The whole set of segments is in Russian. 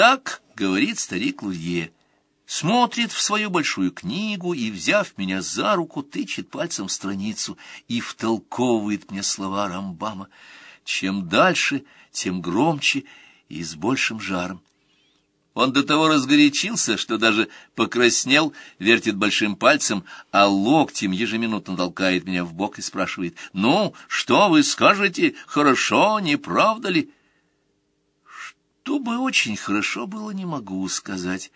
Так говорит старик Лурье. Смотрит в свою большую книгу и, взяв меня за руку, тычет пальцем страницу и втолковывает мне слова Рамбама. Чем дальше, тем громче и с большим жаром. Он до того разгорячился, что даже покраснел, вертит большим пальцем, а локтем ежеминутно толкает меня в бок и спрашивает, «Ну, что вы скажете? Хорошо, не правда ли?» Что бы очень хорошо было, не могу сказать,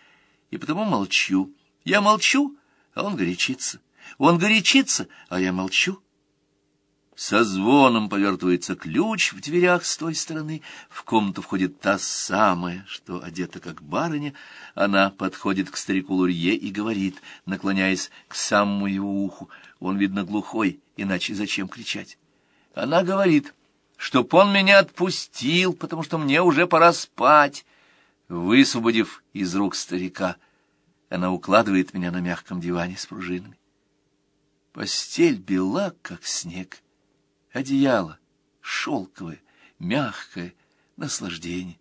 и потому молчу. Я молчу, а он горячится. Он горячится, а я молчу. Со звоном повертывается ключ в дверях с той стороны. В комнату входит та самая, что одета как барыня. Она подходит к старику Лурье и говорит, наклоняясь к самому его уху. Он, видно, глухой, иначе зачем кричать? Она говорит, чтоб он меня отпустил, потому что мне уже пора спать. Высвободив из рук старика, она укладывает меня на мягком диване с пружинами. Постель бела, как снег одеяло, шелковое, мягкое, наслаждение.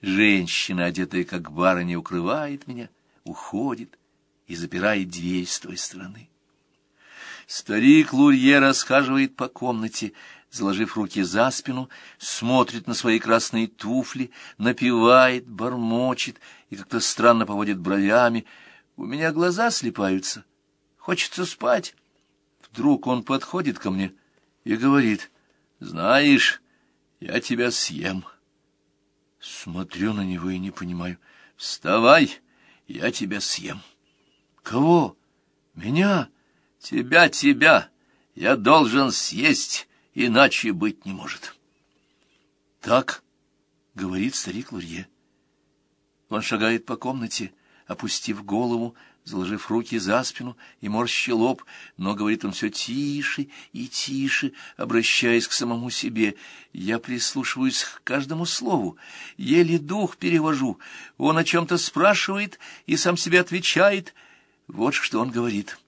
Женщина, одетая как барыня, укрывает меня, уходит и запирает дверь с той стороны. Старик Лурье расхаживает по комнате, заложив руки за спину, смотрит на свои красные туфли, напевает, бормочет и как-то странно поводит бровями. У меня глаза слепаются, хочется спать. Вдруг он подходит ко мне — и говорит, «Знаешь, я тебя съем». Смотрю на него и не понимаю. «Вставай, я тебя съем». «Кого? Меня?» «Тебя, тебя! Я должен съесть, иначе быть не может». «Так», — говорит старик Лурье. Он шагает по комнате, опустив голову, заложив руки за спину и морщи лоб, но говорит он все тише и тише, обращаясь к самому себе. Я прислушиваюсь к каждому слову, еле дух перевожу. Он о чем-то спрашивает и сам себе отвечает. Вот что он говорит.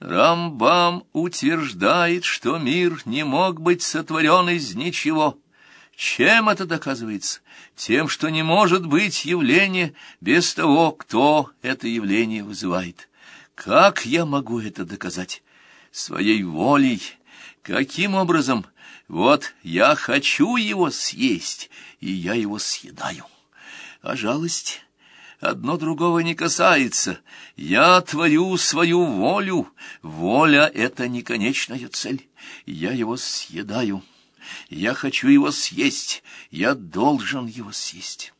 Рамбам утверждает, что мир не мог быть сотворен из ничего. Чем это доказывается? Тем, что не может быть явление без того, кто это явление вызывает. Как я могу это доказать? Своей волей. Каким образом? Вот я хочу его съесть, и я его съедаю. А жалость... Одно другого не касается. Я творю свою волю. Воля — это не конечная цель. Я его съедаю. Я хочу его съесть. Я должен его съесть.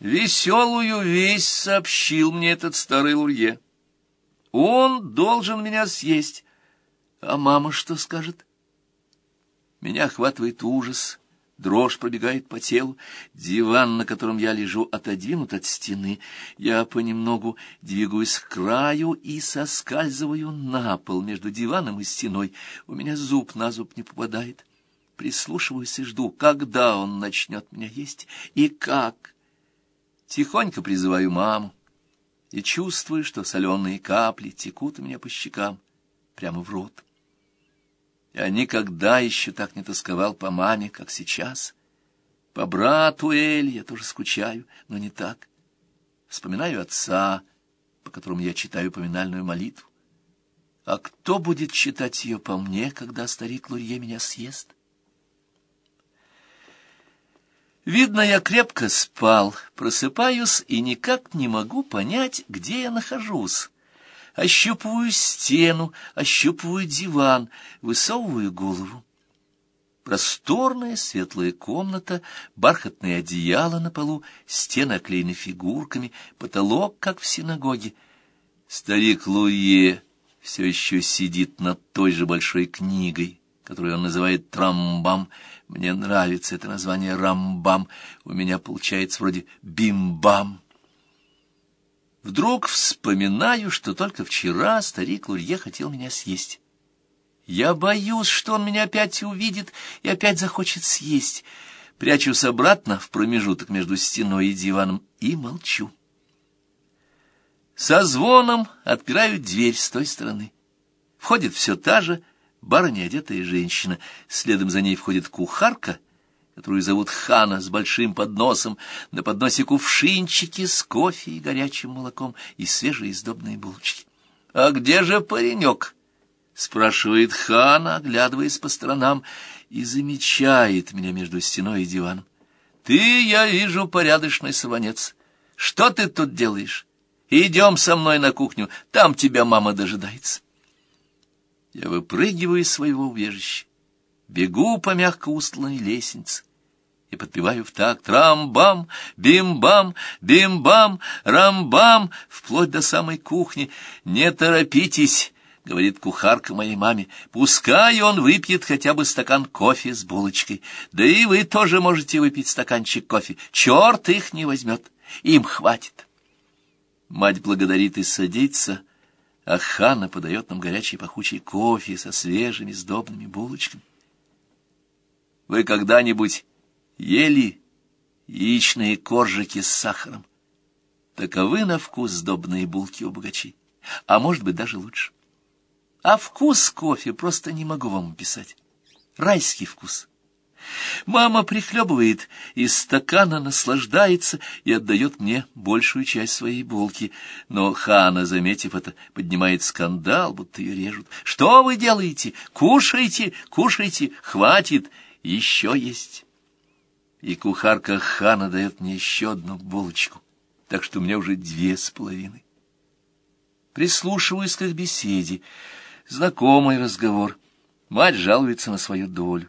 Веселую весть сообщил мне этот старый Лурье. Он должен меня съесть. А мама что скажет? Меня охватывает ужас. Дрожь пробегает по телу. Диван, на котором я лежу, отодвинут от стены. Я понемногу двигаюсь к краю и соскальзываю на пол между диваном и стеной. У меня зуб на зуб не попадает. Прислушиваюсь и жду, когда он начнет меня есть и как. Тихонько призываю маму и чувствую, что соленые капли текут у меня по щекам прямо в рот. Я никогда еще так не тосковал по маме, как сейчас. По брату Эль я тоже скучаю, но не так. Вспоминаю отца, по которому я читаю поминальную молитву. А кто будет читать ее по мне, когда старик Лурье меня съест? Видно, я крепко спал, просыпаюсь и никак не могу понять, где я нахожусь ощупываю стену, ощупываю диван, высовываю голову. Просторная светлая комната, бархатное одеяло на полу, стены оклеены фигурками, потолок, как в синагоге. Старик Луе все еще сидит над той же большой книгой, которую он называет «Трамбам». Мне нравится это название «Рамбам». У меня получается вроде «Бимбам». Вдруг вспоминаю, что только вчера старик Лурье хотел меня съесть. Я боюсь, что он меня опять увидит и опять захочет съесть. Прячусь обратно в промежуток между стеной и диваном и молчу. Со звоном отпираю дверь с той стороны. Входит все та же барыня одетая женщина. Следом за ней входит кухарка, которую зовут Хана, с большим подносом, на подносе кувшинчики с кофе и горячим молоком и свежие издобные булочки. — А где же паренек? — спрашивает Хана, оглядываясь по сторонам, и замечает меня между стеной и диваном. — Ты, я вижу, порядочный сорванец. Что ты тут делаешь? Идем со мной на кухню, там тебя мама дожидается. Я выпрыгиваю из своего убежища, бегу по мягко устланной лестнице и подпеваю в такт «Рам-бам, бим-бам, бим-бам, рам-бам», вплоть до самой кухни. «Не торопитесь», — говорит кухарка моей маме, — «пускай он выпьет хотя бы стакан кофе с булочкой. Да и вы тоже можете выпить стаканчик кофе. Черт их не возьмет, им хватит». Мать благодарит и садится, а Ханна подает нам горячий пахучий кофе со свежими сдобными булочками. Вы когда-нибудь ели яичные коржики с сахаром? Таковы на вкус сдобные булки у богачей, а может быть даже лучше. А вкус кофе просто не могу вам описать. Райский вкус. Мама прихлебывает из стакана, наслаждается и отдает мне большую часть своей булки. Но Хана, заметив это, поднимает скандал, будто ее режут. «Что вы делаете? Кушайте, кушайте, хватит, еще есть». И кухарка Хана дает мне еще одну булочку, так что у меня уже две с половиной. Прислушиваюсь к их беседе. Знакомый разговор. Мать жалуется на свою долю.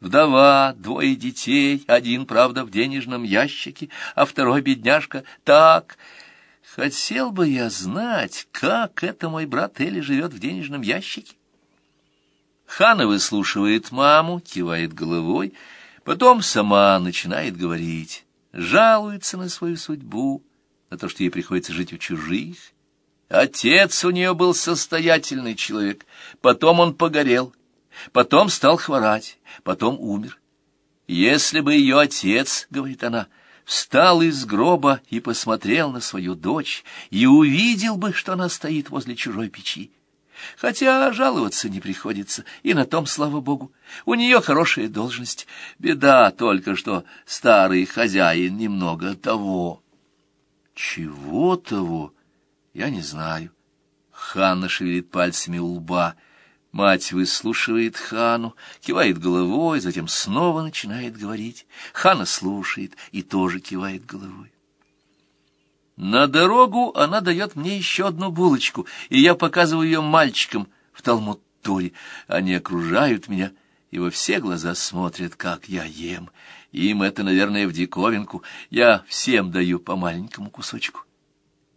Вдова, двое детей, один, правда, в денежном ящике, а второй бедняжка так. Хотел бы я знать, как это мой брат Эли живет в денежном ящике. Хана выслушивает маму, кивает головой, потом сама начинает говорить, жалуется на свою судьбу, на то, что ей приходится жить у чужих. Отец у нее был состоятельный человек, потом он погорел, потом стал хворать, потом умер. Если бы ее отец, — говорит она, — встал из гроба и посмотрел на свою дочь, и увидел бы, что она стоит возле чужой печи, Хотя жаловаться не приходится, и на том, слава богу. У нее хорошая должность. Беда только, что старый хозяин немного того. Чего того? Я не знаю. Ханна шевелит пальцами у лба — Мать выслушивает Хану, кивает головой, затем снова начинает говорить. Хана слушает и тоже кивает головой. На дорогу она дает мне еще одну булочку, и я показываю ее мальчикам в Талмуд-Торе. Они окружают меня и во все глаза смотрят, как я ем. Им это, наверное, в диковинку. Я всем даю по маленькому кусочку.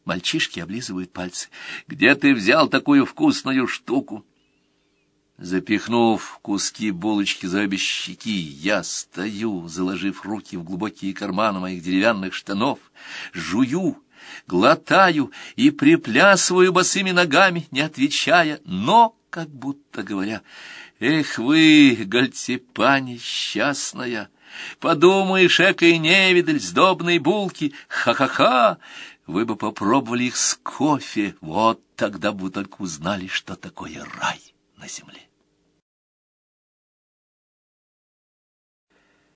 Мальчишки облизывают пальцы. «Где ты взял такую вкусную штуку?» Запихнув куски булочки за обе щеки, я стою, заложив руки в глубокие карманы моих деревянных штанов, жую, глотаю и приплясываю босыми ногами, не отвечая, но как будто говоря, «Эх вы, гальтепа несчастная! Подумаешь, экой невидаль, сдобной булки! Ха-ха-ха! Вы бы попробовали их с кофе, вот тогда бы только узнали, что такое рай на земле».